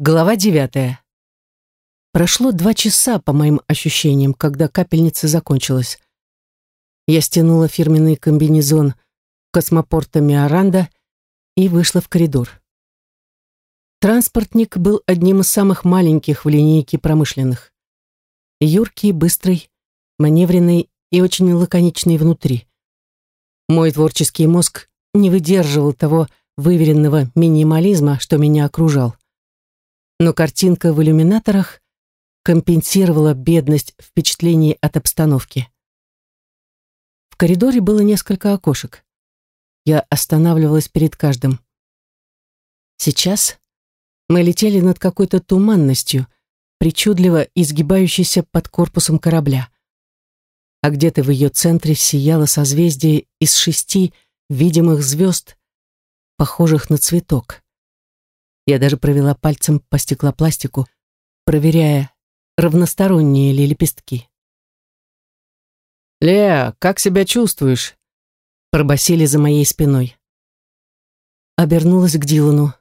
Глава девятая. Прошло два часа, по моим ощущениям, когда капельница закончилась. Я стянула фирменный комбинезон космопорта Миоранда и вышла в коридор. Транспортник был одним из самых маленьких в линейке промышленных. Юркий, быстрый, маневренный и очень лаконичный внутри. Мой творческий мозг не выдерживал того выверенного минимализма, что меня окружал но картинка в иллюминаторах компенсировала бедность впечатлений от обстановки. В коридоре было несколько окошек. Я останавливалась перед каждым. Сейчас мы летели над какой-то туманностью, причудливо изгибающейся под корпусом корабля. А где-то в ее центре сияло созвездие из шести видимых звезд, похожих на цветок. Я даже провела пальцем по стеклопластику, проверяя, равносторонние ли лепестки. «Леа, как себя чувствуешь?» пробасили за моей спиной. Обернулась к Дилану.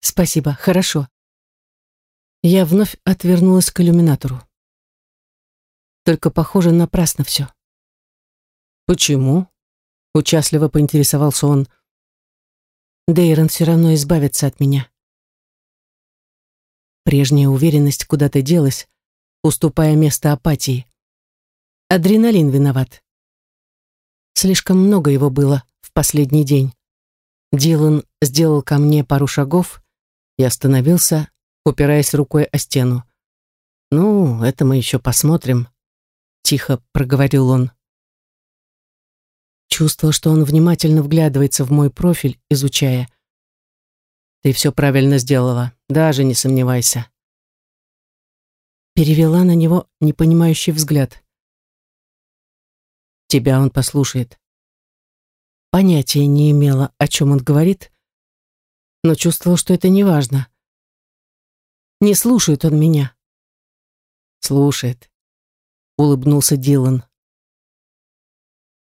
«Спасибо, хорошо». Я вновь отвернулась к иллюминатору. Только, похоже, напрасно все. «Почему?» — участливо поинтересовался он. Дейрон все равно избавится от меня. Прежняя уверенность куда-то делась, уступая место апатии. Адреналин виноват. Слишком много его было в последний день. Дилан сделал ко мне пару шагов и остановился, упираясь рукой о стену. «Ну, это мы еще посмотрим», — тихо проговорил он. Чувствовал, что он внимательно вглядывается в мой профиль, изучая. «Ты все правильно сделала. Даже не сомневайся. Перевела на него непонимающий взгляд. Тебя он послушает. Понятия не имела, о чем он говорит, но чувствовала, что это не важно. Не слушает он меня. Слушает, улыбнулся Дилан.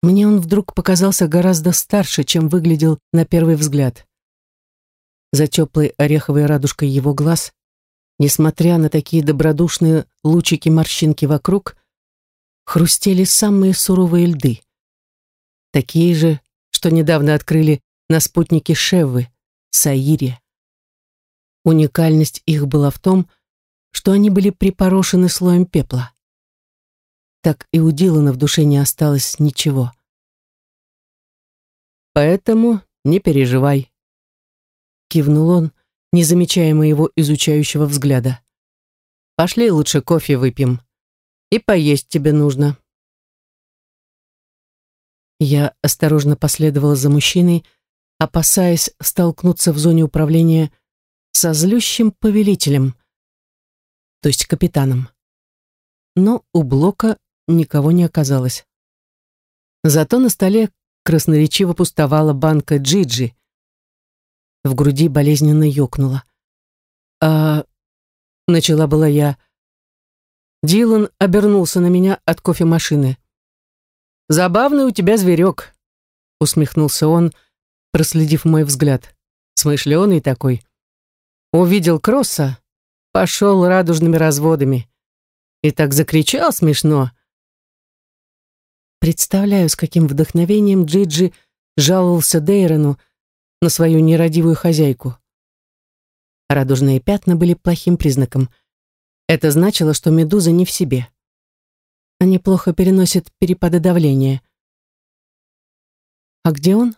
Мне он вдруг показался гораздо старше, чем выглядел на первый взгляд за теплой ореховой радужкой его глаз, несмотря на такие добродушные лучики морщинки вокруг, хрустели самые суровые льды. Такие же, что недавно открыли на спутнике Шеввы, Саире. Уникальность их была в том, что они были припорошены слоем пепла. Так и у Дилана в душе не осталось ничего. «Поэтому не переживай», кивнул он, не замечая моего изучающего взгляда. Пошли лучше кофе выпьем. И поесть тебе нужно. Я осторожно последовала за мужчиной, опасаясь столкнуться в зоне управления со злющим повелителем, то есть капитаном. Но у блока никого не оказалось. Зато на столе красноречиво пустовала банка Джиджи, в груди болезненно ёкнуло. «А...» — начала была я. Дилан обернулся на меня от кофемашины. «Забавный у тебя зверек», — усмехнулся он, проследив мой взгляд. Смышленый такой. Увидел Кросса, пошел радужными разводами. И так закричал смешно. Представляю, с каким вдохновением Джиджи жаловался Дейрону, на свою нерадивую хозяйку. Радужные пятна были плохим признаком. Это значило, что медуза не в себе. Они плохо переносят перепады давления. «А где он?»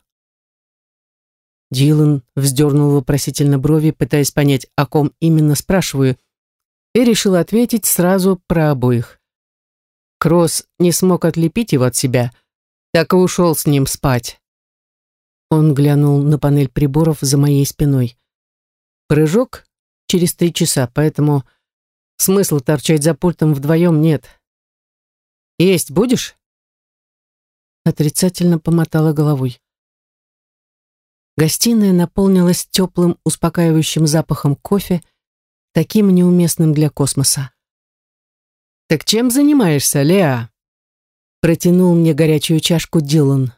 Дилан вздернул вопросительно брови, пытаясь понять, о ком именно спрашиваю, и решил ответить сразу про обоих. Кросс не смог отлепить его от себя, так и ушел с ним спать. Он глянул на панель приборов за моей спиной. Прыжок через три часа, поэтому смысла торчать за пультом вдвоем нет. Есть будешь? Отрицательно помотала головой. Гостиная наполнилась теплым, успокаивающим запахом кофе, таким неуместным для космоса. «Так чем занимаешься, Леа?» Протянул мне горячую чашку Дилан.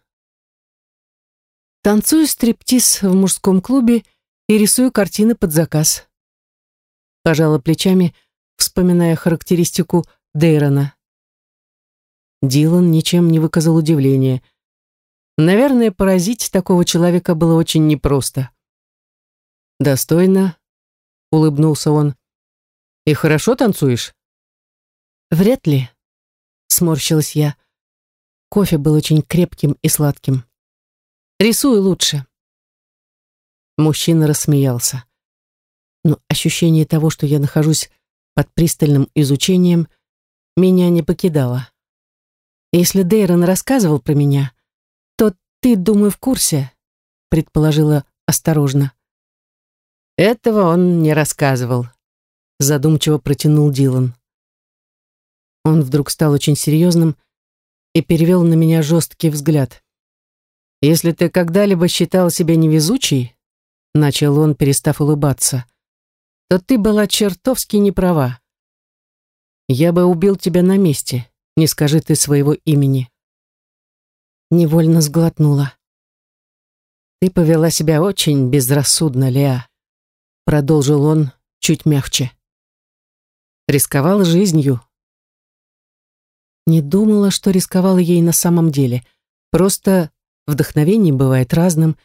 Танцую стриптиз в мужском клубе и рисую картины под заказ. пожала плечами, вспоминая характеристику Дейрона. Дилан ничем не выказал удивления. Наверное, поразить такого человека было очень непросто. «Достойно», — улыбнулся он. «И хорошо танцуешь?» «Вряд ли», — сморщилась я. Кофе был очень крепким и сладким. «Рисую лучше». Мужчина рассмеялся. Но ощущение того, что я нахожусь под пристальным изучением, меня не покидало. Если Дейрон рассказывал про меня, то ты, думаю, в курсе, предположила осторожно. Этого он не рассказывал, задумчиво протянул Дилан. Он вдруг стал очень серьезным и перевел на меня жесткий взгляд. «Если ты когда-либо считал себя невезучей, — начал он, перестав улыбаться, — то ты была чертовски неправа. Я бы убил тебя на месте, не скажи ты своего имени». Невольно сглотнула. «Ты повела себя очень безрассудно, Леа», — продолжил он чуть мягче. «Рисковала жизнью». Не думала, что рисковала ей на самом деле. Просто вдохновение бывает разным,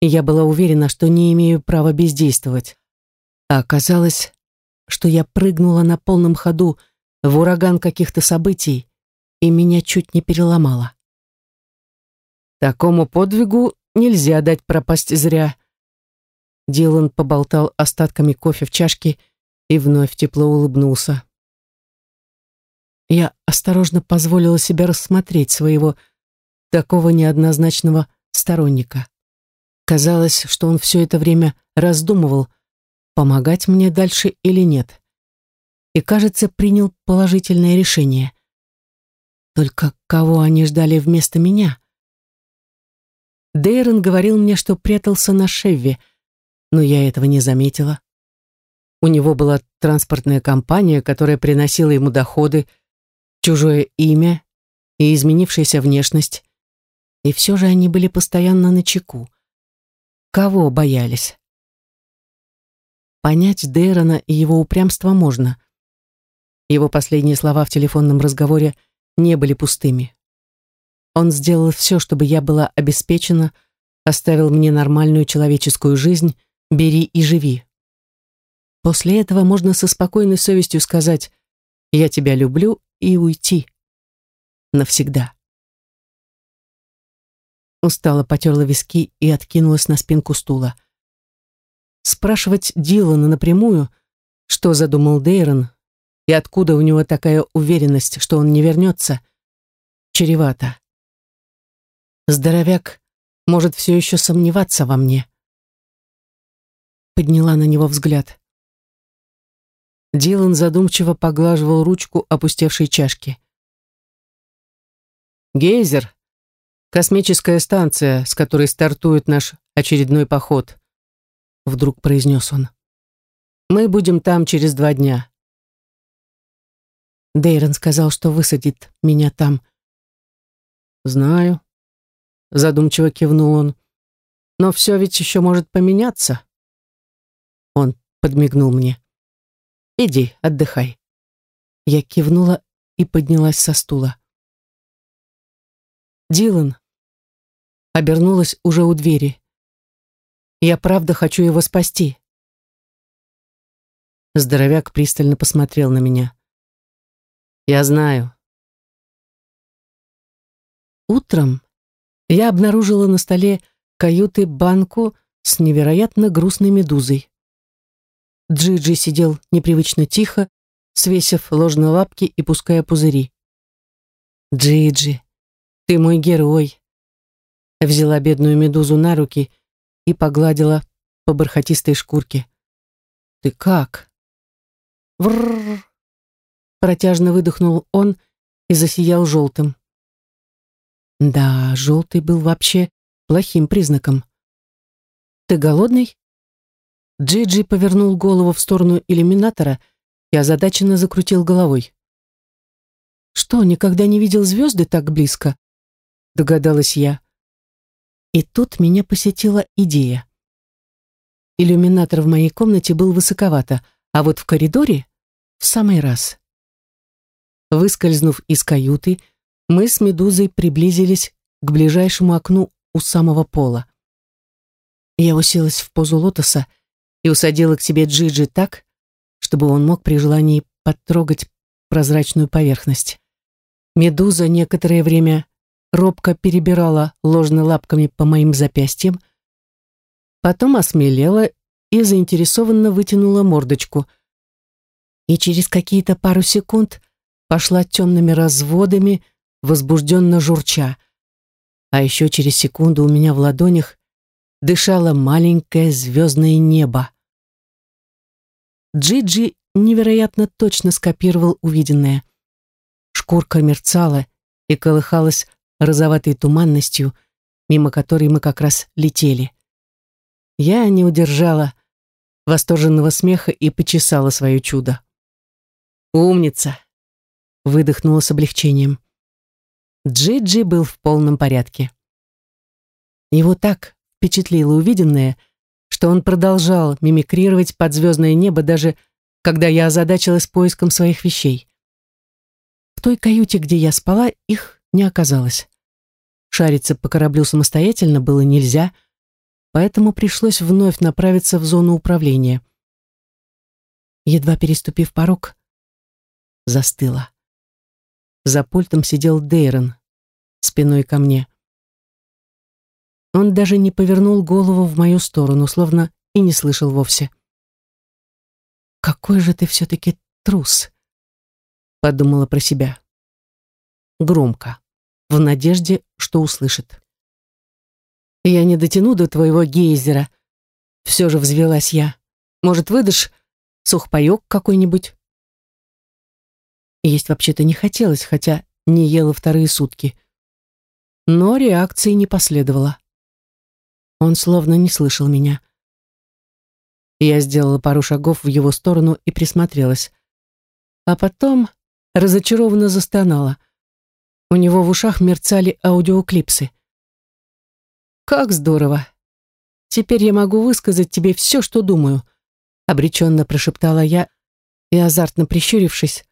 и я была уверена, что не имею права бездействовать. А оказалось, что я прыгнула на полном ходу в ураган каких-то событий, и меня чуть не переломало. Такому подвигу нельзя дать пропасть зря. Дилан поболтал остатками кофе в чашке и вновь тепло улыбнулся. Я осторожно позволила себе рассмотреть своего такого неоднозначного сторонника. Казалось, что он все это время раздумывал, помогать мне дальше или нет. И, кажется, принял положительное решение. Только кого они ждали вместо меня? Дейрон говорил мне, что прятался на Шевве, но я этого не заметила. У него была транспортная компания, которая приносила ему доходы, чужое имя и изменившаяся внешность. И все же они были постоянно на чеку. Кого боялись? Понять Дейрона и его упрямство можно. Его последние слова в телефонном разговоре не были пустыми. Он сделал все, чтобы я была обеспечена, оставил мне нормальную человеческую жизнь, бери и живи. После этого можно со спокойной совестью сказать «я тебя люблю» и уйти. Навсегда. Устало потерла виски и откинулась на спинку стула. Спрашивать Дилана напрямую, что задумал Дейрон, и откуда у него такая уверенность, что он не вернется, чревато. Здоровяк может все еще сомневаться во мне. Подняла на него взгляд. Дилан задумчиво поглаживал ручку опустевшей чашки. «Гейзер», Космическая станция, с которой стартует наш очередной поход», — вдруг произнес он. «Мы будем там через два дня». Дейрон сказал, что высадит меня там. «Знаю», — задумчиво кивнул он. «Но все ведь еще может поменяться». Он подмигнул мне. «Иди, отдыхай». Я кивнула и поднялась со стула. Дилан. Обернулась уже у двери. Я правда хочу его спасти. Здоровяк пристально посмотрел на меня. Я знаю. Утром я обнаружила на столе каюты банку с невероятно грустной медузой. Джиджи сидел непривычно тихо, свесив ложные лапки и пуская пузыри. Джиджи, «Ты мой герой!» Взяла бедную медузу на руки и погладила по бархатистой шкурке. «Ты как?» «Врррр!» Протяжно выдохнул он и засиял желтым. Да, желтый был вообще плохим признаком. «Ты голодный?» Джиджи повернул голову в сторону иллюминатора и озадаченно закрутил головой. «Что, никогда не видел звезды так близко?» догадалась я. И тут меня посетила идея. Иллюминатор в моей комнате был высоковато, а вот в коридоре в самый раз. Выскользнув из каюты, мы с Медузой приблизились к ближайшему окну у самого пола. Я уселась в позу лотоса и усадила к себе Джиджи так, чтобы он мог при желании потрогать прозрачную поверхность. Медуза некоторое время робко перебирала ложно лапками по моим запястьям, потом осмелела и заинтересованно вытянула мордочку. И через какие-то пару секунд пошла темными разводами, возбужденно журча. А еще через секунду у меня в ладонях дышало маленькое звездное небо. Джиджи невероятно точно скопировал увиденное. Шкурка мерцала и колыхалась розоватой туманностью, мимо которой мы как раз летели. Я не удержала восторженного смеха и почесала свое чудо. «Умница!» — выдохнула с облегчением. Джиджи был в полном порядке. Его так впечатлило увиденное, что он продолжал мимикрировать под звездное небо, даже когда я озадачилась поиском своих вещей. В той каюте, где я спала, их не оказалось. Шариться по кораблю самостоятельно было нельзя, поэтому пришлось вновь направиться в зону управления. Едва переступив порог, застыла. За пультом сидел Дейрон, спиной ко мне. Он даже не повернул голову в мою сторону, словно и не слышал вовсе. «Какой же ты все-таки трус!» — подумала про себя. Громко, в надежде, что услышит. «Я не дотяну до твоего гейзера», — все же взвелась я. «Может, выдашь сухпайок какой-нибудь?» Есть вообще-то не хотелось, хотя не ела вторые сутки. Но реакции не последовало. Он словно не слышал меня. Я сделала пару шагов в его сторону и присмотрелась. А потом разочарованно застонала. У него в ушах мерцали аудиоклипсы. «Как здорово! Теперь я могу высказать тебе все, что думаю», обреченно прошептала я и, азартно прищурившись,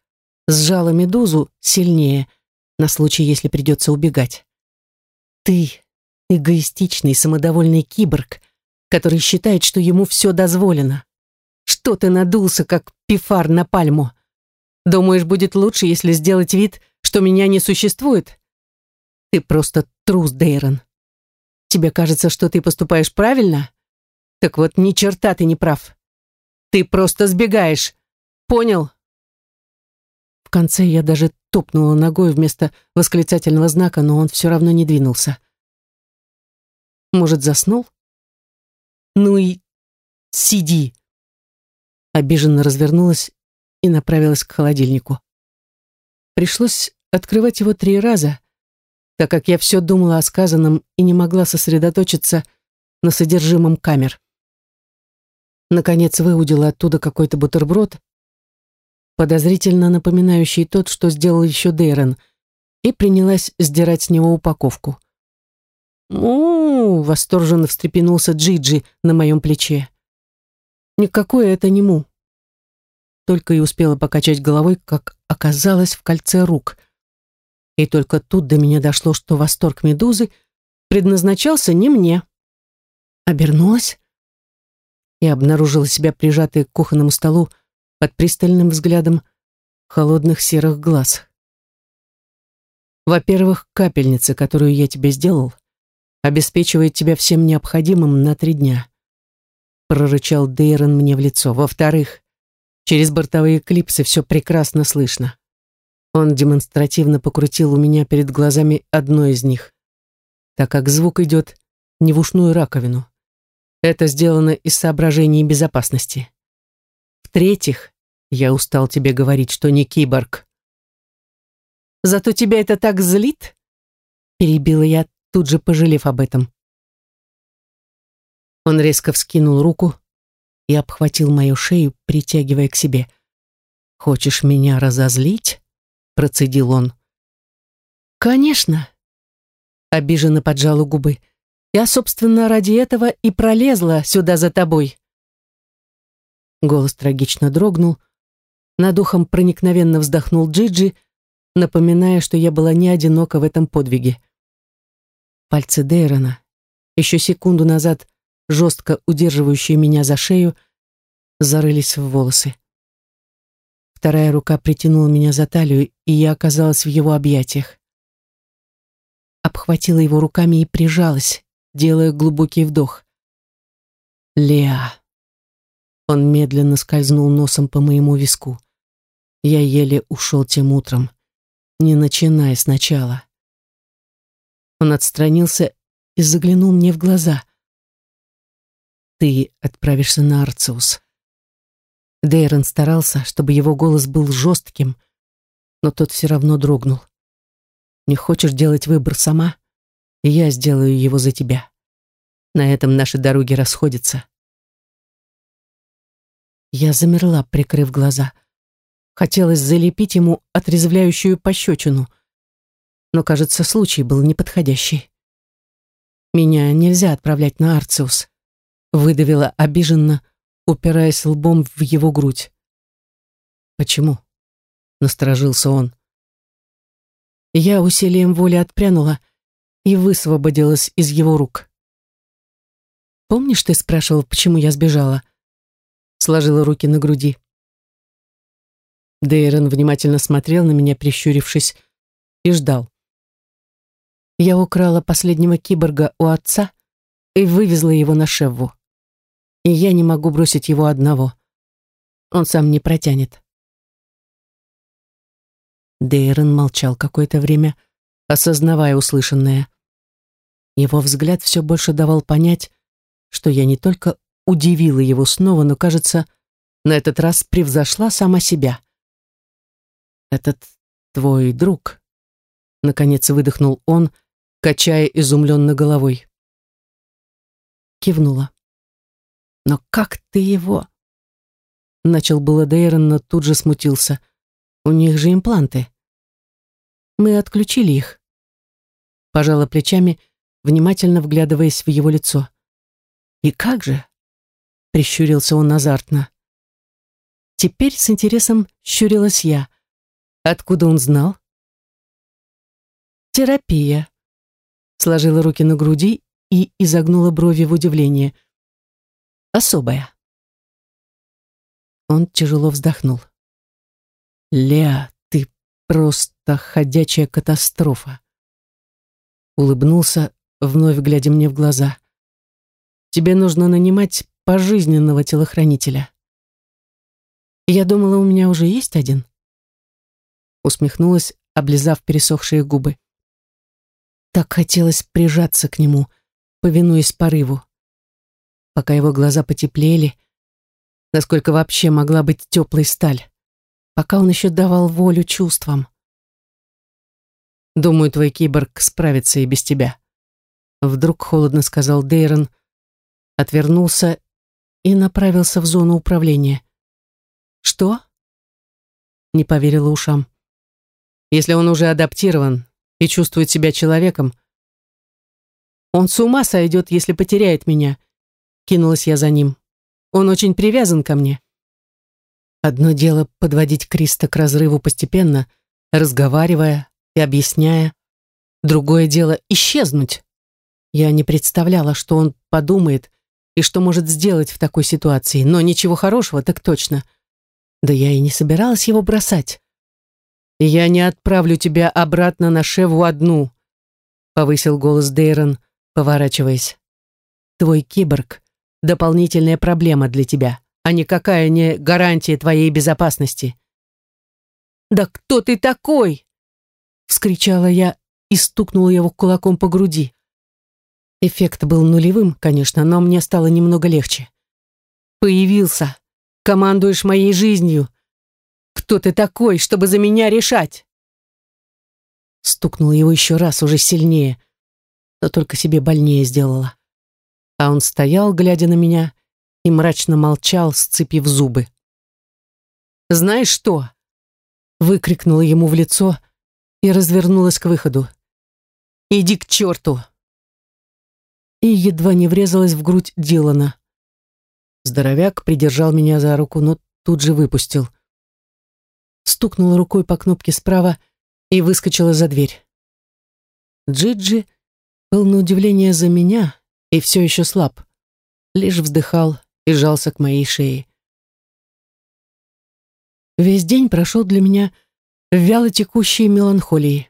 сжала медузу сильнее, на случай, если придется убегать. «Ты эгоистичный, самодовольный киборг, который считает, что ему все дозволено. Что ты надулся, как пифар на пальму? Думаешь, будет лучше, если сделать вид, что меня не существует? Ты просто трус, Дейрон. Тебе кажется, что ты поступаешь правильно? Так вот, ни черта ты не прав. Ты просто сбегаешь. Понял? В конце я даже топнула ногой вместо восклицательного знака, но он все равно не двинулся. Может, заснул? Ну и сиди. Обиженно развернулась и направилась к холодильнику. Пришлось открывать его три раза, так как я все думала о сказанном и не могла сосредоточиться на содержимом камер. Наконец выудила оттуда какой-то бутерброд, подозрительно напоминающий тот, что сделал еще Дейрон, и принялась сдирать с него упаковку. «Му!» — восторженно встрепенулся Джиджи на моем плече. «Никакое это не му!» Только и успела покачать головой, как оказалась в кольце рук. И только тут до меня дошло, что восторг медузы предназначался не мне. Обернулась и обнаружила себя прижатой к кухонному столу под пристальным взглядом холодных серых глаз. Во-первых, капельница, которую я тебе сделал — обеспечивает тебя всем необходимым на три дня. Прорычал Дейрон мне в лицо. Во-вторых, через бортовые клипсы все прекрасно слышно. Он демонстративно покрутил у меня перед глазами одно из них, так как звук идет не в ушную раковину. Это сделано из соображений безопасности. В-третьих, я устал тебе говорить, что не киборг. Зато тебя это так злит? Перебила я тут же пожалев об этом. Он резко вскинул руку и обхватил мою шею, притягивая к себе. «Хочешь меня разозлить?» — процедил он. «Конечно!» — обиженно поджала губы. «Я, собственно, ради этого и пролезла сюда за тобой». Голос трагично дрогнул. Над ухом проникновенно вздохнул Джиджи, напоминая, что я была не одинока в этом подвиге. Пальцы Дейрона, еще секунду назад жестко удерживающие меня за шею, зарылись в волосы. Вторая рука притянула меня за талию, и я оказалась в его объятиях. Обхватила его руками и прижалась, делая глубокий вдох. «Леа!» Он медленно скользнул носом по моему виску. Я еле ушел тем утром, не начиная сначала. Он отстранился и заглянул мне в глаза. «Ты отправишься на Арциус». Дейрон старался, чтобы его голос был жестким, но тот все равно дрогнул. «Не хочешь делать выбор сама? Я сделаю его за тебя. На этом наши дороги расходятся». Я замерла, прикрыв глаза. Хотелось залепить ему отрезвляющую пощечину, но, кажется, случай был неподходящий. «Меня нельзя отправлять на Арциус», — выдавила обиженно, упираясь лбом в его грудь. «Почему?» — насторожился он. Я усилием воли отпрянула и высвободилась из его рук. «Помнишь, ты спрашивал, почему я сбежала?» Сложила руки на груди. Дейрон внимательно смотрел на меня, прищурившись, и ждал. Я украла последнего киборга у отца и вывезла его на Шевву и я не могу бросить его одного. Он сам не протянет. Дейрон молчал какое-то время, осознавая услышанное. Его взгляд все больше давал понять, что я не только удивила его снова, но, кажется, на этот раз превзошла сама себя. «Этот твой друг», — наконец выдохнул он, качая изумленно головой. Кивнула. Но как ты его? Начал было Дейрон, но тут же смутился. У них же импланты. Мы отключили их. Пожала плечами, внимательно вглядываясь в его лицо. И как же? Прищурился он азартно. Теперь с интересом щурилась я. Откуда он знал? Терапия. Сложила руки на груди и изогнула брови в удивлении – особая. Он тяжело вздохнул. «Леа, ты просто ходячая катастрофа!» Улыбнулся, вновь глядя мне в глаза. «Тебе нужно нанимать пожизненного телохранителя». «Я думала, у меня уже есть один». Усмехнулась, облизав пересохшие губы. Так хотелось прижаться к нему, повинуясь порыву пока его глаза потеплели, насколько вообще могла быть теплой сталь, пока он еще давал волю чувствам. «Думаю, твой киборг справится и без тебя», — вдруг холодно сказал Дейрон, отвернулся и направился в зону управления. «Что?» — не поверила ушам. «Если он уже адаптирован и чувствует себя человеком, он с ума сойдет, если потеряет меня Кинулась я за ним. Он очень привязан ко мне. Одно дело подводить Криста к разрыву постепенно, разговаривая и объясняя. Другое дело исчезнуть. Я не представляла, что он подумает и что может сделать в такой ситуации, но ничего хорошего так точно. Да я и не собиралась его бросать. «Я не отправлю тебя обратно на Шеву одну», — повысил голос Дейрон, поворачиваясь. «Твой киборг дополнительная проблема для тебя, а никакая не гарантия твоей безопасности. «Да кто ты такой?» — вскричала я и стукнула его кулаком по груди. Эффект был нулевым, конечно, но мне стало немного легче. «Появился! Командуешь моей жизнью! Кто ты такой, чтобы за меня решать?» Стукнула его еще раз, уже сильнее, но только себе больнее сделала а он стоял, глядя на меня, и мрачно молчал, сцепив зубы. «Знаешь что?» — выкрикнула ему в лицо и развернулась к выходу. «Иди к черту!» И едва не врезалась в грудь Дилана. Здоровяк придержал меня за руку, но тут же выпустил. Стукнула рукой по кнопке справа и выскочила за дверь. Джиджи был на удивление за меня и все еще слаб. Лишь вздыхал и жался к моей шее. Весь день прошел для меня в вяло текущей меланхолии.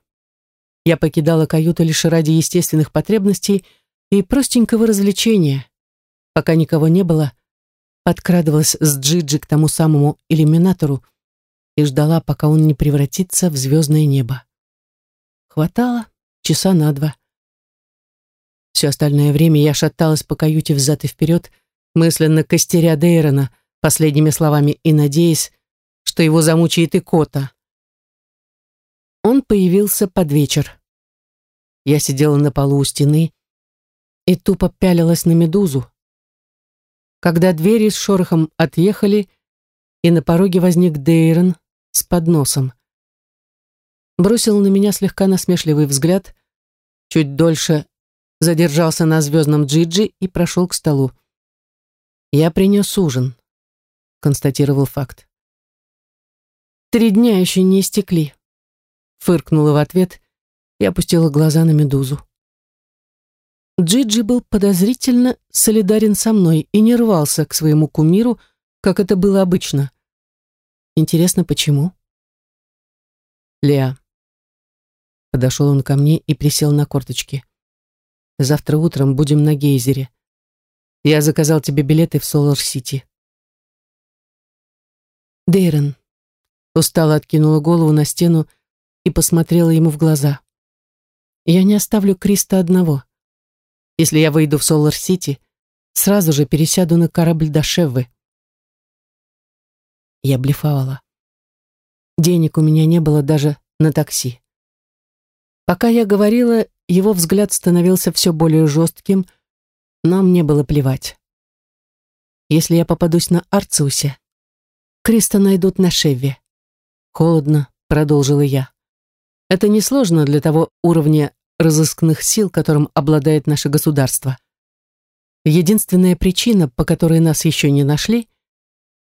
Я покидала каюту лишь ради естественных потребностей и простенького развлечения. Пока никого не было, подкрадывалась с Джиджи к тому самому иллюминатору и ждала, пока он не превратится в звездное небо. Хватало часа на два. Все остальное время я шаталась по каюте взад и вперед, мысленно костеря Дейрона последними словами и надеясь, что его замучает и кота. Он появился под вечер. Я сидела на полу у стены и тупо пялилась на медузу. Когда двери с шорохом отъехали, и на пороге возник Дейрон с подносом. Бросил на меня слегка насмешливый взгляд, чуть дольше задержался на звездном джиджи и прошел к столу. «Я принес ужин», — констатировал факт. «Три дня еще не истекли», — фыркнула в ответ и опустила глаза на медузу. Джиджи был подозрительно солидарен со мной и не рвался к своему кумиру, как это было обычно. Интересно, почему? Леа. Подошел он ко мне и присел на корточки. Завтра утром будем на гейзере. Я заказал тебе билеты в Солар-Сити. Дейрон. Устало откинула голову на стену и посмотрела ему в глаза. Я не оставлю Криста одного. Если я выйду в Солар-Сити, сразу же пересяду на корабль до Шеввы. Я блефовала. Денег у меня не было даже на такси. Пока я говорила, его взгляд становился все более жестким, но мне было плевать. Если я попадусь на Арциусе, Криста найдут на Шевве. Холодно, продолжила я. Это несложно для того уровня разыскных сил, которым обладает наше государство. Единственная причина, по которой нас еще не нашли,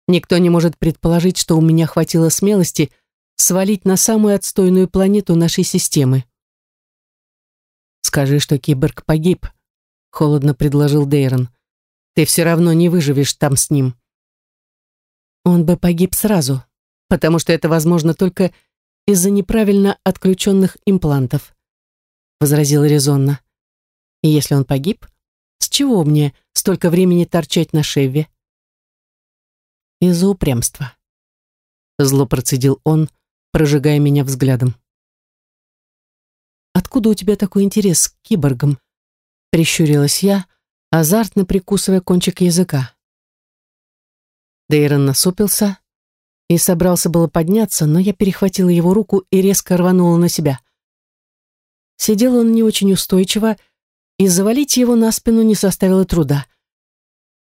никто не может предположить, что у меня хватило смелости свалить на самую отстойную планету нашей системы. «Скажи, что киборг погиб», — холодно предложил Дейрон. «Ты все равно не выживешь там с ним». Он бы погиб сразу, потому что это возможно только из-за неправильно отключенных имплантов возразил резонно. И если он погиб, с чего мне столько времени торчать на шеве? Из-за упрямства. Зло процедил он, прожигая меня взглядом. «Откуда у тебя такой интерес к киборгам?» Прищурилась я, азартно прикусывая кончик языка. Дейрон насупился и собрался было подняться, но я перехватила его руку и резко рванула на себя. Сидел он не очень устойчиво, и завалить его на спину не составило труда.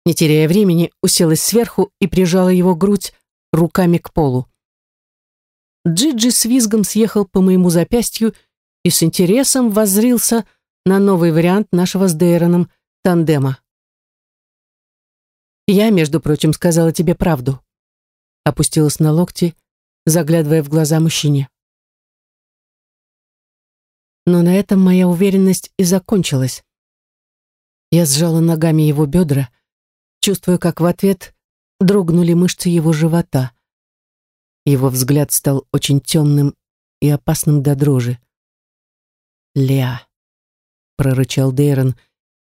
Не теряя времени, уселась сверху и прижала его грудь руками к полу. Джиджи с визгом съехал по моему запястью и с интересом воззрился на новый вариант нашего с Дейроном тандема. «Я, между прочим, сказала тебе правду», опустилась на локти, заглядывая в глаза мужчине. Но на этом моя уверенность и закончилась. Я сжала ногами его бедра, чувствуя, как в ответ дрогнули мышцы его живота. Его взгляд стал очень темным и опасным до дрожи. «Ля», — прорычал Дейрон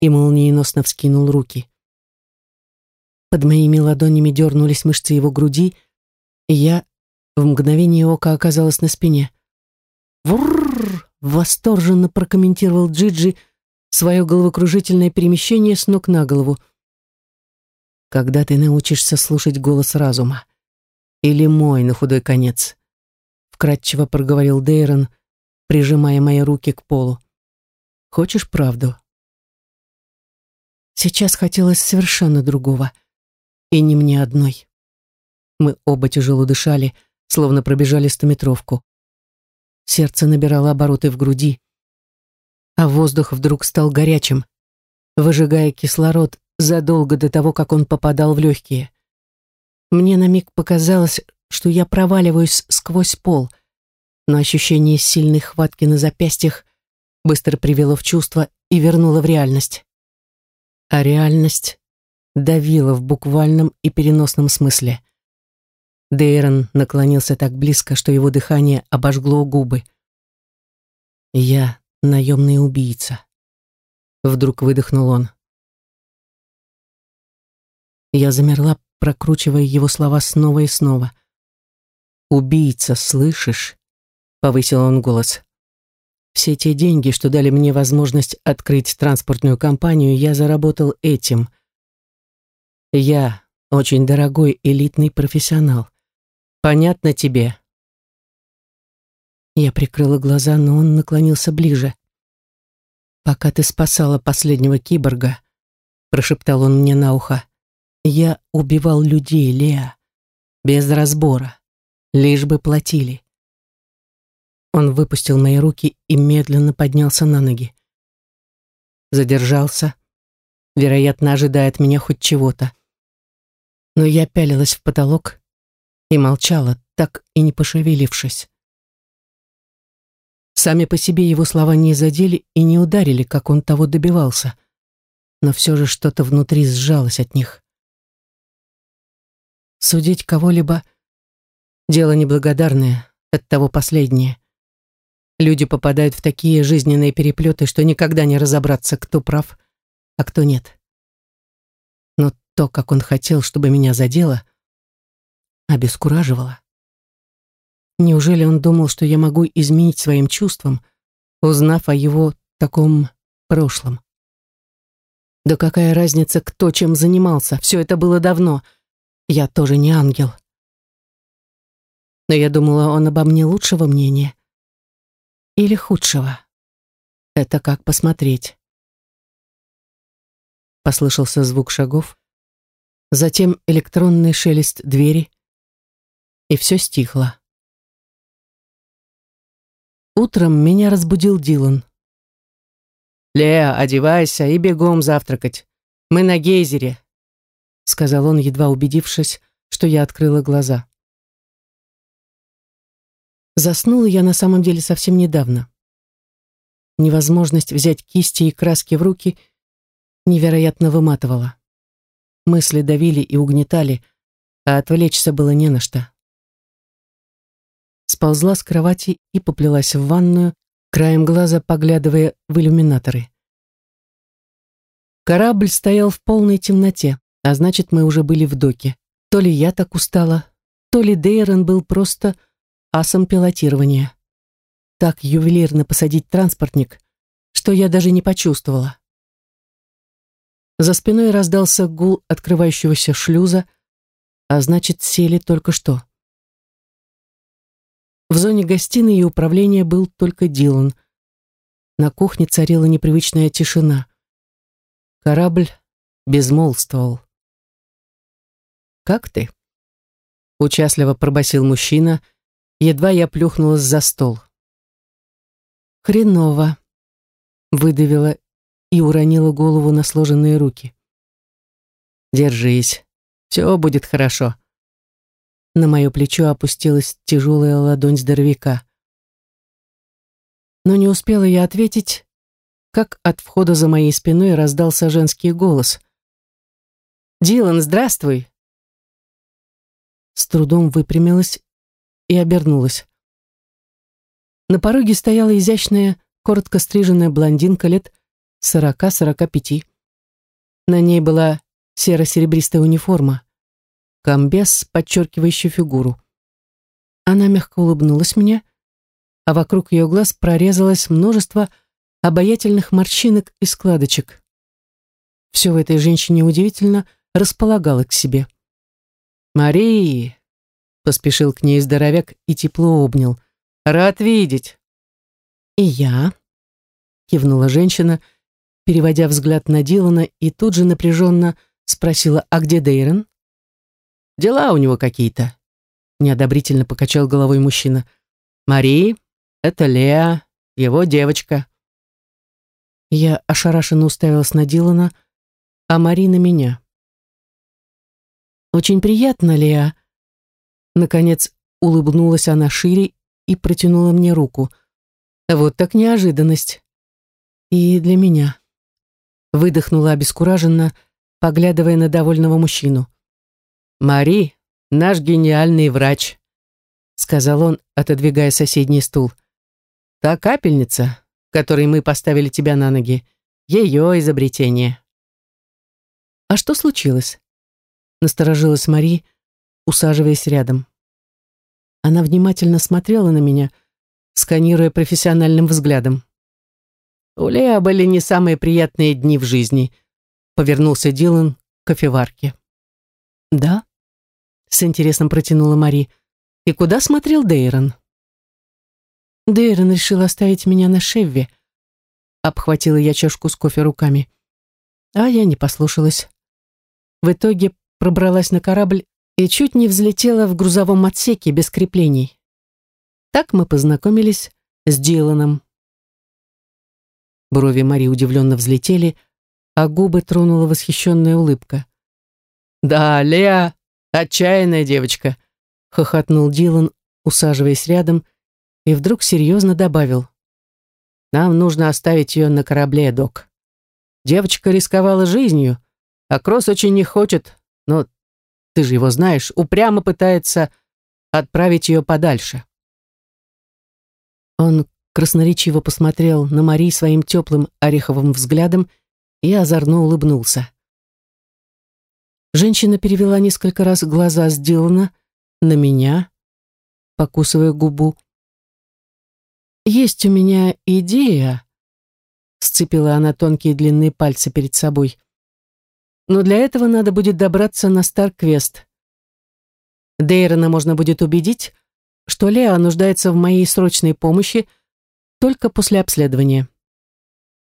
и молниеносно вскинул руки. Под моими ладонями дернулись мышцы его груди, и я в мгновение ока оказалась на спине. «Вурррр!» Восторженно прокомментировал Джиджи свое головокружительное перемещение с ног на голову. «Когда ты научишься слушать голос разума? Или мой на худой конец?» Вкратчиво проговорил Дейрон, прижимая мои руки к полу. «Хочешь правду?» Сейчас хотелось совершенно другого. И не мне одной. Мы оба тяжело дышали, словно пробежали стометровку. Сердце набирало обороты в груди, а воздух вдруг стал горячим, выжигая кислород задолго до того, как он попадал в легкие. Мне на миг показалось, что я проваливаюсь сквозь пол, но ощущение сильной хватки на запястьях быстро привело в чувство и вернуло в реальность. А реальность давила в буквальном и переносном смысле. Дейрон наклонился так близко, что его дыхание обожгло губы. «Я наемный убийца», — вдруг выдохнул он. Я замерла, прокручивая его слова снова и снова. «Убийца, слышишь?» — повысил он голос. «Все те деньги, что дали мне возможность открыть транспортную компанию, я заработал этим. Я очень дорогой элитный профессионал. Понятно тебе?» Я прикрыла глаза, но он наклонился ближе. «Пока ты спасала последнего киборга», — прошептал он мне на ухо, — «я убивал людей, Леа, без разбора лишь бы платили. Он выпустил мои руки и медленно поднялся на ноги. Задержался, вероятно, ожидая от меня хоть чего-то. Но я пялилась в потолок и молчала, так и не пошевелившись. Сами по себе его слова не задели и не ударили, как он того добивался, но все же что-то внутри сжалось от них. Судить кого-либо — Дело неблагодарное, от того последнее. Люди попадают в такие жизненные переплеты, что никогда не разобраться, кто прав, а кто нет. Но то, как он хотел, чтобы меня задело, обескураживало. Неужели он думал, что я могу изменить своим чувствам, узнав о его таком прошлом? Да какая разница, кто чем занимался, все это было давно. Я тоже не ангел но я думала, он обо мне лучшего мнения. Или худшего. Это как посмотреть. Послышался звук шагов, затем электронный шелест двери, и все стихло. Утром меня разбудил Дилан. «Леа, одевайся и бегом завтракать. Мы на гейзере», — сказал он, едва убедившись, что я открыла глаза. Заснула я на самом деле совсем недавно. Невозможность взять кисти и краски в руки невероятно выматывала. Мысли давили и угнетали, а отвлечься было не на что. Сползла с кровати и поплелась в ванную, краем глаза поглядывая в иллюминаторы. Корабль стоял в полной темноте, а значит, мы уже были в доке. То ли я так устала, то ли Дейрон был просто асом пилотирования. Так ювелирно посадить транспортник, что я даже не почувствовала. За спиной раздался гул открывающегося шлюза, а значит, сели только что. В зоне гостиной и управления был только Дилан. На кухне царила непривычная тишина. Корабль безмолвствовал. «Как ты?» — участливо пробасил мужчина — Едва я плюхнулась за стол. «Хреново», — выдавила и уронила голову на сложенные руки. «Держись, все будет хорошо». На мое плечо опустилась тяжелая ладонь здоровяка. Но не успела я ответить, как от входа за моей спиной раздался женский голос. «Дилан, здравствуй!» С трудом выпрямилась и обернулась. На пороге стояла изящная, коротко стриженная блондинка лет сорока-сорока пяти. На ней была серо-серебристая униформа, комбез, подчеркивающий фигуру. Она мягко улыбнулась мне, а вокруг ее глаз прорезалось множество обаятельных морщинок и складочек. Все в этой женщине удивительно располагало к себе. «Марии!» Поспешил к ней здоровяк и тепло обнял. «Рад видеть!» «И я», — кивнула женщина, переводя взгляд на Дилана и тут же напряженно спросила, «А где Дейрон?» «Дела у него какие-то», — неодобрительно покачал головой мужчина. «Мари, это Леа, его девочка». Я ошарашенно уставилась на Дилана, а Мари на меня. «Очень приятно, Леа». Наконец улыбнулась она шире и протянула мне руку. Вот так неожиданность. И для меня. Выдохнула обескураженно, поглядывая на довольного мужчину. «Мари, наш гениальный врач», — сказал он, отодвигая соседний стул. «Та капельница, которой мы поставили тебя на ноги, ее изобретение». «А что случилось?» — насторожилась Мари, усаживаясь рядом. Она внимательно смотрела на меня, сканируя профессиональным взглядом. «У Леа были не самые приятные дни в жизни», — повернулся Дилан к кофеварке. «Да?» — с интересом протянула Мари. «И куда смотрел Дейрон?» Дейрон решил оставить меня на Шевве. Обхватила я чашку с кофе руками. А я не послушалась. В итоге пробралась на корабль и чуть не взлетела в грузовом отсеке без креплений. Так мы познакомились с Диланом. Брови Мари удивленно взлетели, а губы тронула восхищенная улыбка. «Да, Леа, отчаянная девочка», — хохотнул Дилан, усаживаясь рядом, и вдруг серьезно добавил. «Нам нужно оставить ее на корабле, док. Девочка рисковала жизнью, а Кросс очень не хочет, но ты же его знаешь, упрямо пытается отправить ее подальше. Он красноречиво посмотрел на Мари своим теплым ореховым взглядом и озорно улыбнулся. Женщина перевела несколько раз глаза с Дилана на меня, покусывая губу. «Есть у меня идея», — сцепила она тонкие длинные пальцы перед собой. Но для этого надо будет добраться на Старквест. Дейрона можно будет убедить, что Леа нуждается в моей срочной помощи только после обследования.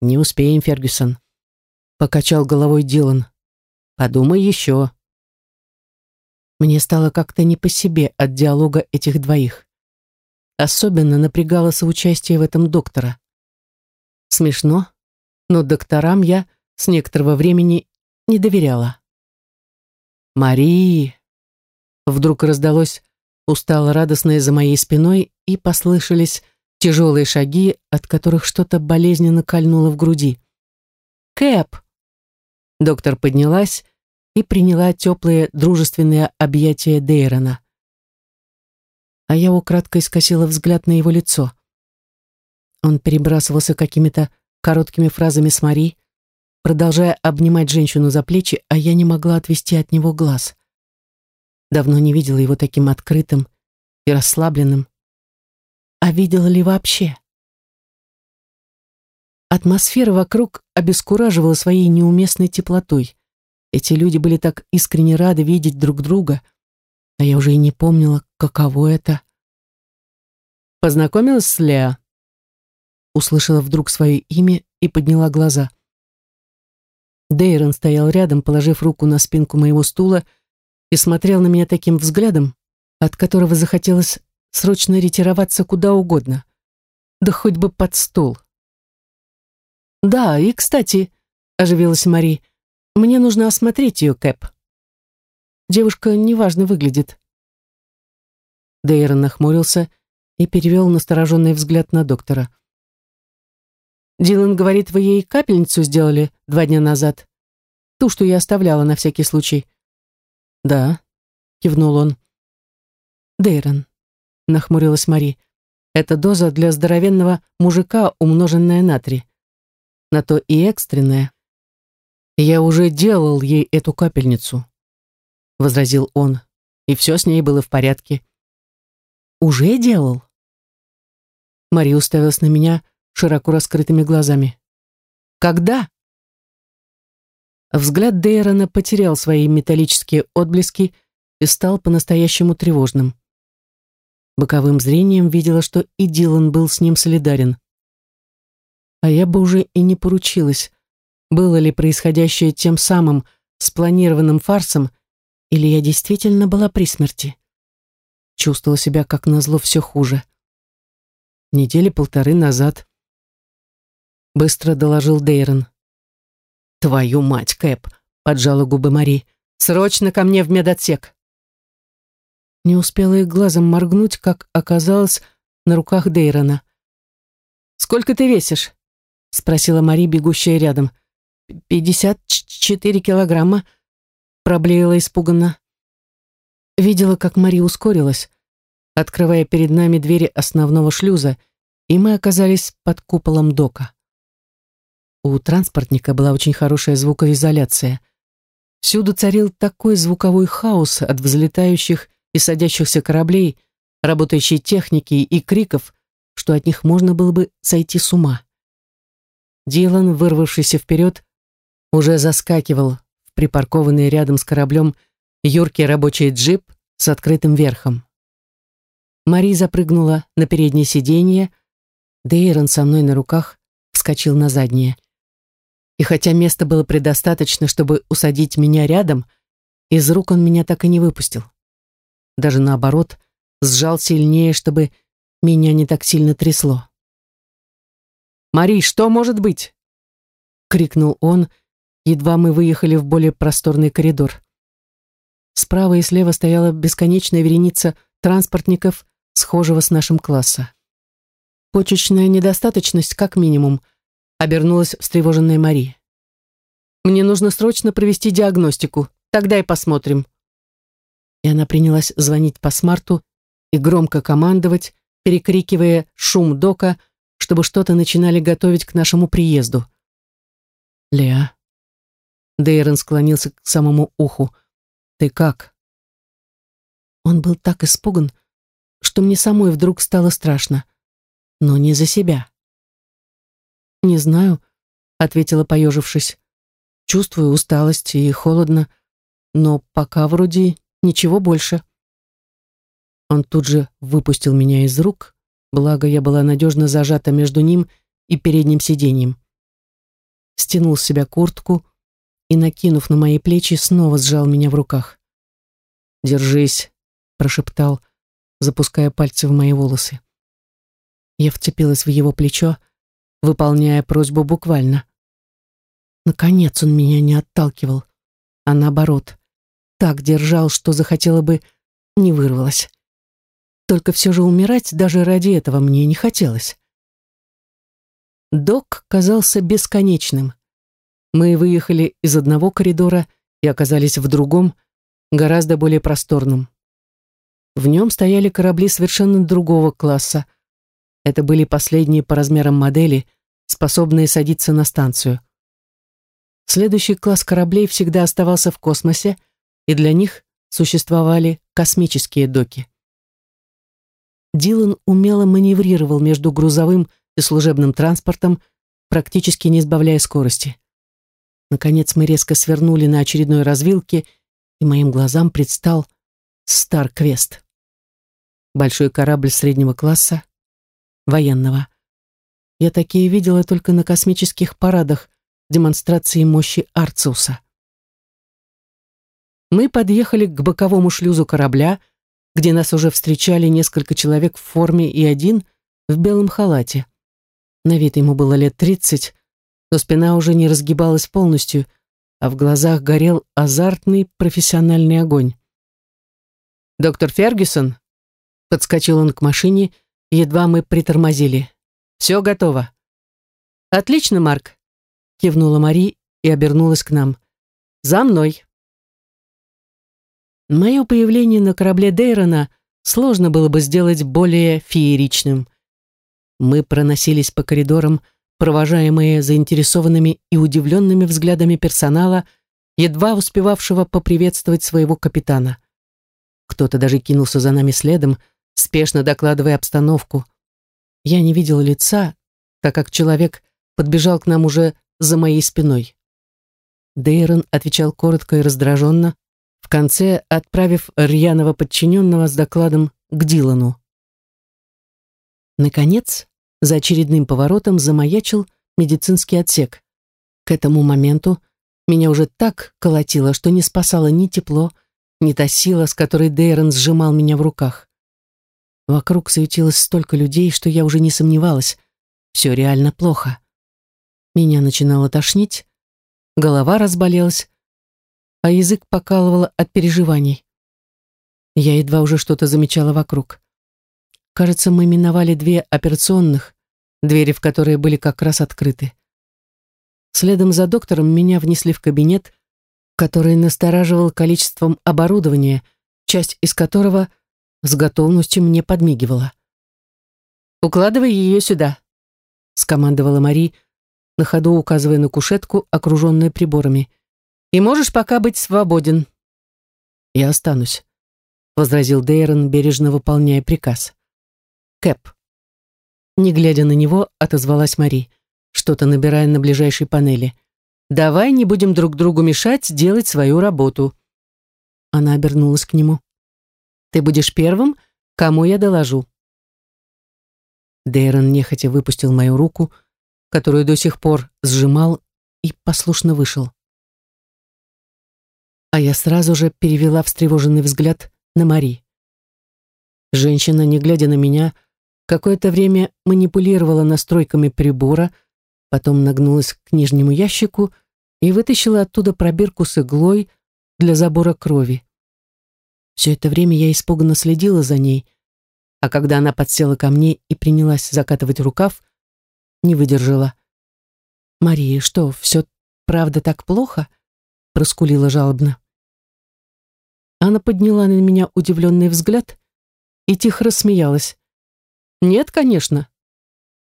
«Не успеем, Фергюсон», — покачал головой Дилан. «Подумай еще». Мне стало как-то не по себе от диалога этих двоих. Особенно напрягало соучастие в этом доктора. Смешно, но докторам я с некоторого времени не доверяла. «Мари!» Вдруг раздалось устало радостное за моей спиной и послышались тяжелые шаги, от которых что-то болезненно кольнуло в груди. «Кэп!» Доктор поднялась и приняла теплые дружественные объятия Дейрона. А я украдкой скосила взгляд на его лицо. Он перебрасывался какими-то короткими фразами с Мари, продолжая обнимать женщину за плечи, а я не могла отвести от него глаз. Давно не видела его таким открытым и расслабленным. А видела ли вообще? Атмосфера вокруг обескураживала своей неуместной теплотой. Эти люди были так искренне рады видеть друг друга, а я уже и не помнила, каково это. Познакомилась с Леа? Услышала вдруг свое имя и подняла глаза. Дейрон стоял рядом, положив руку на спинку моего стула и смотрел на меня таким взглядом, от которого захотелось срочно ретироваться куда угодно. Да хоть бы под стол. «Да, и, кстати», — оживилась Мари, — «мне нужно осмотреть ее, Кэп». Девушка неважно выглядит. Дейрон нахмурился и перевел настороженный взгляд на доктора. Дилан говорит, вы ей капельницу сделали два дня назад. Ту, что я оставляла на всякий случай. Да, кивнул он. Дейрон, нахмурилась Мари. Это доза для здоровенного мужика, умноженная на три. На то и экстренная. Я уже делал ей эту капельницу, возразил он, и все с ней было в порядке. Уже делал? Мари уставилась на меня, широко раскрытыми глазами. «Когда?» Взгляд Дейрона потерял свои металлические отблески и стал по-настоящему тревожным. Боковым зрением видела, что и Дилан был с ним солидарен. А я бы уже и не поручилась, было ли происходящее тем самым спланированным фарсом, или я действительно была при смерти. Чувствовала себя, как назло, все хуже. Недели полторы назад быстро доложил Дейрон. «Твою мать, Кэп!» поджала губы Мари. «Срочно ко мне в медотсек!» Не успела и глазом моргнуть, как оказалось на руках Дейрона. «Сколько ты весишь?» — спросила Мари, бегущая рядом. «Пятьдесят четыре килограмма», — проблеяла испуганно. Видела, как Мари ускорилась, открывая перед нами двери основного шлюза, и мы оказались под куполом дока. У транспортника была очень хорошая звукоизоляция. Всюду царил такой звуковой хаос от взлетающих и садящихся кораблей, работающей техники и криков, что от них можно было бы сойти с ума. Дилан, вырвавшийся вперед, уже заскакивал в припаркованный рядом с кораблем юркий рабочий джип с открытым верхом. Мари запрыгнула на переднее сиденье, Дейрон со мной на руках вскочил на заднее. И хотя места было предостаточно, чтобы усадить меня рядом, из рук он меня так и не выпустил. Даже наоборот, сжал сильнее, чтобы меня не так сильно трясло. «Мари, что может быть?» — крикнул он, едва мы выехали в более просторный коридор. Справа и слева стояла бесконечная вереница транспортников, схожего с нашим класса. Почечная недостаточность, как минимум, обернулась встревоженная Мари. «Мне нужно срочно провести диагностику, тогда и посмотрим». И она принялась звонить по смарту и громко командовать, перекрикивая шум дока, чтобы что-то начинали готовить к нашему приезду. «Леа». Дейрон склонился к самому уху. «Ты как?» Он был так испуган, что мне самой вдруг стало страшно. Но не за себя. «Не знаю», — ответила, поежившись. «Чувствую усталость и холодно, но пока вроде ничего больше». Он тут же выпустил меня из рук, благо я была надежно зажата между ним и передним сиденьем. Стянул с себя куртку и, накинув на мои плечи, снова сжал меня в руках. «Держись», — прошептал, запуская пальцы в мои волосы. Я вцепилась в его плечо, выполняя просьбу буквально. Наконец он меня не отталкивал, а наоборот, так держал, что захотела бы, не вырвалась. Только все же умирать даже ради этого мне не хотелось. Док казался бесконечным. Мы выехали из одного коридора и оказались в другом, гораздо более просторном. В нем стояли корабли совершенно другого класса. Это были последние по размерам модели, способные садиться на станцию. Следующий класс кораблей всегда оставался в космосе, и для них существовали космические доки. Дилан умело маневрировал между грузовым и служебным транспортом, практически не сбавляя скорости. Наконец мы резко свернули на очередной развилке, и моим глазам предстал Старквест. Большой корабль среднего класса, военного. Я такие видела только на космических парадах демонстрации мощи Арциуса. Мы подъехали к боковому шлюзу корабля, где нас уже встречали несколько человек в форме и один в белом халате. На вид ему было лет тридцать, но спина уже не разгибалась полностью, а в глазах горел азартный профессиональный огонь. «Доктор Фергюсон?» Подскочил он к машине, едва мы притормозили. «Все готово». «Отлично, Марк», — кивнула Мари и обернулась к нам. «За мной». Мое появление на корабле Дейрона сложно было бы сделать более фееричным. Мы проносились по коридорам, провожаемые заинтересованными и удивленными взглядами персонала, едва успевавшего поприветствовать своего капитана. Кто-то даже кинулся за нами следом, спешно докладывая обстановку. Я не видела лица, так как человек подбежал к нам уже за моей спиной. Дейрон отвечал коротко и раздраженно, в конце отправив рьяного подчиненного с докладом к Дилану. Наконец, за очередным поворотом замаячил медицинский отсек. К этому моменту меня уже так колотило, что не спасало ни тепло, ни та сила, с которой Дейрон сжимал меня в руках. Вокруг суетилось столько людей, что я уже не сомневалась. Все реально плохо. Меня начинало тошнить, голова разболелась, а язык покалывало от переживаний. Я едва уже что-то замечала вокруг. Кажется, мы миновали две операционных, двери в которые были как раз открыты. Следом за доктором меня внесли в кабинет, который настораживал количеством оборудования, часть из которого с готовностью мне подмигивала. «Укладывай ее сюда», — скомандовала Мари, на ходу указывая на кушетку, окруженную приборами. «И можешь пока быть свободен». «Я останусь», — возразил Дейрон, бережно выполняя приказ. «Кэп». Не глядя на него, отозвалась Мари, что-то набирая на ближайшей панели. «Давай не будем друг другу мешать делать свою работу». Она обернулась к нему. «Ты будешь первым, кому я доложу». Дейрон нехотя выпустил мою руку, которую до сих пор сжимал, и послушно вышел. А я сразу же перевела встревоженный взгляд на Мари. Женщина, не глядя на меня, какое-то время манипулировала настройками прибора, потом нагнулась к нижнему ящику и вытащила оттуда пробирку с иглой для забора крови. Все это время я испуганно следила за ней, а когда она подсела ко мне и принялась закатывать рукав, не выдержала. «Мария, что, все правда так плохо?» проскулила жалобно. Она подняла на меня удивленный взгляд и тихо рассмеялась. «Нет, конечно.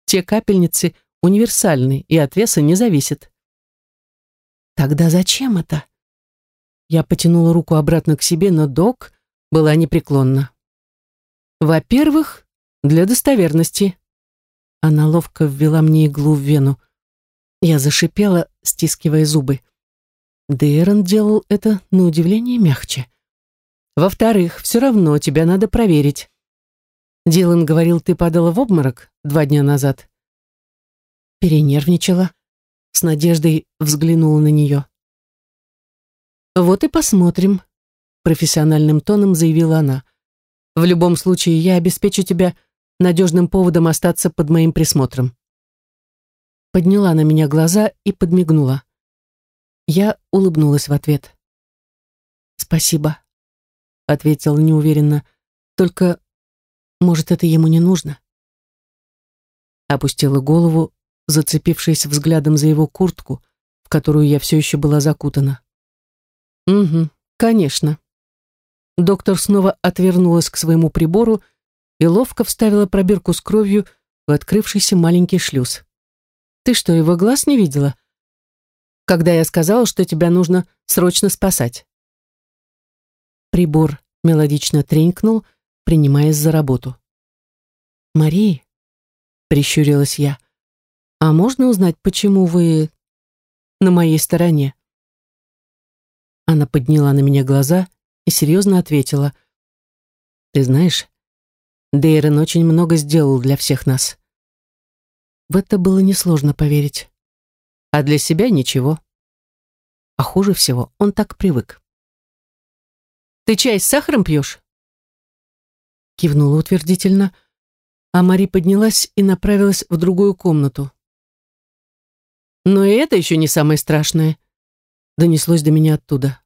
Те капельницы универсальны и от веса не зависят». «Тогда зачем это?» Я потянула руку обратно к себе, но док была непреклонна. Во-первых, для достоверности. Она ловко ввела мне иглу в вену. Я зашипела, стискивая зубы. Дейрон делал это на удивление мягче. Во-вторых, все равно тебя надо проверить. Дилан говорил, ты падала в обморок два дня назад. Перенервничала. С надеждой взглянула на нее. Вот и посмотрим, профессиональным тоном заявила она. В любом случае, я обеспечу тебя надежным поводом остаться под моим присмотром. Подняла на меня глаза и подмигнула. Я улыбнулась в ответ. «Спасибо», — ответила неуверенно. «Только, может, это ему не нужно?» Опустила голову, зацепившись взглядом за его куртку, в которую я все еще была закутана. «Угу, конечно», Доктор снова отвернулась к своему прибору и ловко вставила пробирку с кровью в открывшийся маленький шлюз. «Ты что, его глаз не видела?» «Когда я сказала, что тебя нужно срочно спасать». Прибор мелодично тренькнул, принимаясь за работу. «Мари», — прищурилась я, — «а можно узнать, почему вы на моей стороне?» Она подняла на меня глаза и серьезно ответила. «Ты знаешь, Дейрон очень много сделал для всех нас». В это было несложно поверить. А для себя ничего. А хуже всего, он так привык. «Ты чай с сахаром пьешь?» Кивнула утвердительно, а Мари поднялась и направилась в другую комнату. «Но и это еще не самое страшное», — донеслось до меня оттуда.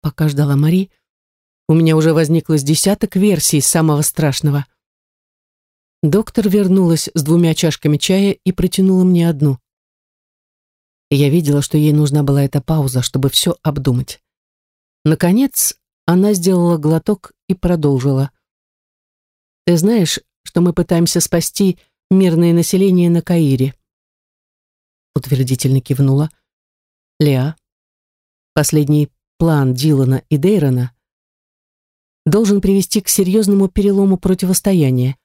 Пока ждала Мари, у меня уже возникло с десяток версий самого страшного. Доктор вернулась с двумя чашками чая и протянула мне одну. я видела, что ей нужна была эта пауза, чтобы все обдумать. Наконец, она сделала глоток и продолжила. «Ты знаешь, что мы пытаемся спасти мирное население на Каире?» Утвердительно кивнула. «Леа, последний план Дилана и Дейрона должен привести к серьезному перелому противостояния,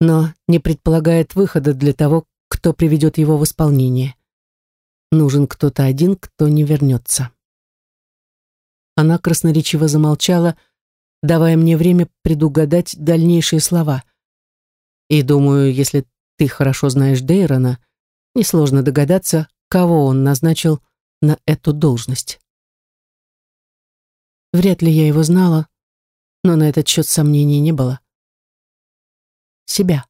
но не предполагает выхода для того, кто приведет его в исполнение. Нужен кто-то один, кто не вернется. Она красноречиво замолчала, давая мне время предугадать дальнейшие слова. И думаю, если ты хорошо знаешь Дейрона, несложно догадаться, кого он назначил на эту должность. Вряд ли я его знала, но на этот счет сомнений не было. Себя.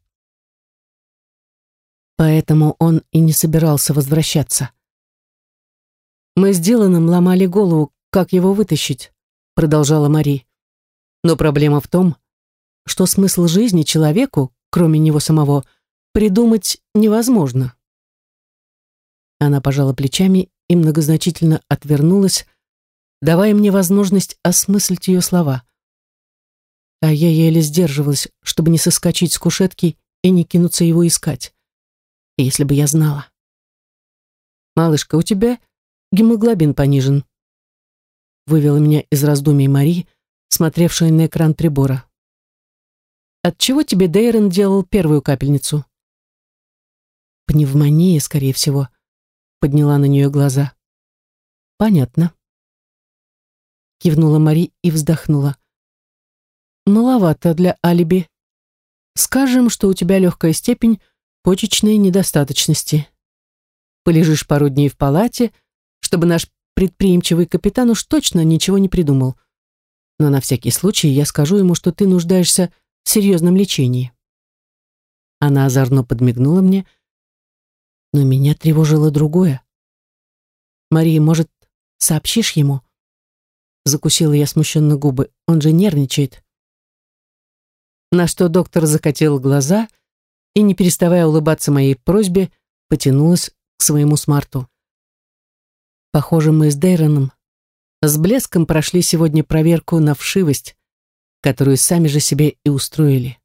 Поэтому он и не собирался возвращаться. Мы с Диланом ломали голову, как его вытащить, продолжала Мари. Но проблема в том, что смысл жизни человеку, кроме него самого, придумать невозможно. Она пожала плечами и многозначительно отвернулась, давая мне возможность осмыслить ее слова. А я еле сдерживалась, чтобы не соскочить с кушетки и не кинуться его искать. Если бы я знала. «Малышка, у тебя гемоглобин понижен», вывела меня из раздумий Мари, смотревшая на экран прибора. «Отчего тебе Дейрон делал первую капельницу?» «Пневмония, скорее всего», — подняла на нее глаза. «Понятно». Кивнула Мари и вздохнула. «Маловато для алиби. Скажем, что у тебя легкая степень почечной недостаточности. Полежишь пару дней в палате, чтобы наш предприимчивый капитан уж точно ничего не придумал. Но на всякий случай я скажу ему, что ты нуждаешься в серьезном лечении. Она озорно подмигнула мне, но меня тревожило другое. «Мария, может, сообщишь ему?» Закусила я смущенно губы. «Он же нервничает». На что доктор закатил глаза и, не переставая улыбаться моей просьбе, потянулась к своему смарту. Похоже, мы с Дейроном с блеском прошли сегодня проверку на вшивость, которую сами же себе и устроили.